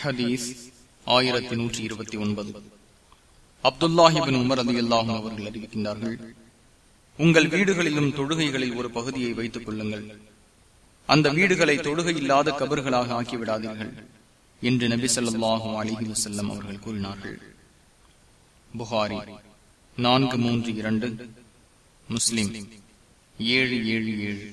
ஹதீஸ் ஆயிரத்தி நூற்றி இருபத்தி ஒன்பது. அப்துல்லாஹிபின் உமர் அலி அல்லாஹும் அவர்கள் அறிவிக்கின்றார்கள் உங்கள் வீடுகளிலும் தொழுகைகளில் ஒரு பகுதியை வைத்துக் கொள்ளுங்கள். அந்த வீடுகளை தொழுகை இல்லாத கபர்களாக ஆக்கிவிடாதீர்கள் என்று நபி சொல்லாஹும் அலிஹி வசல்லம் அவர்கள் கூறினார்கள். புகாரி நான்கு மூன்று இரண்டு முஸ்லிம் ஏழு ஏழு ஏழு.